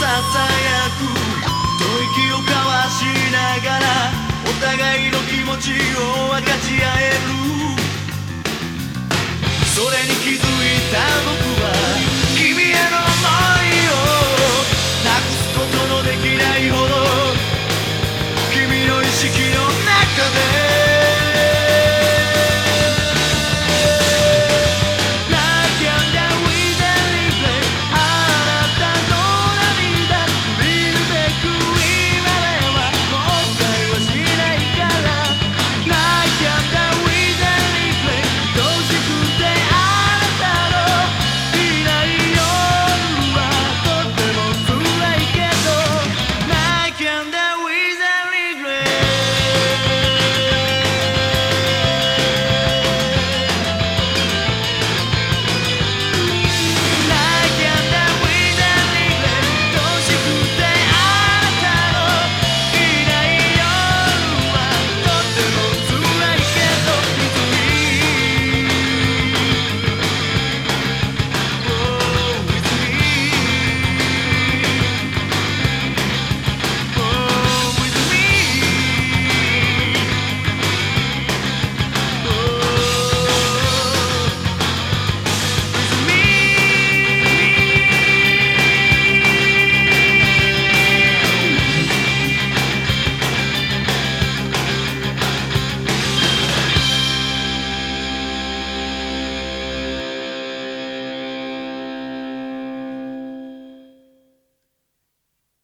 ささやく吐息を交わしながらお互いの気持ちを分かち合えるそれに気づいた僕は君への想いをなくすことのできないほど君の意識の中で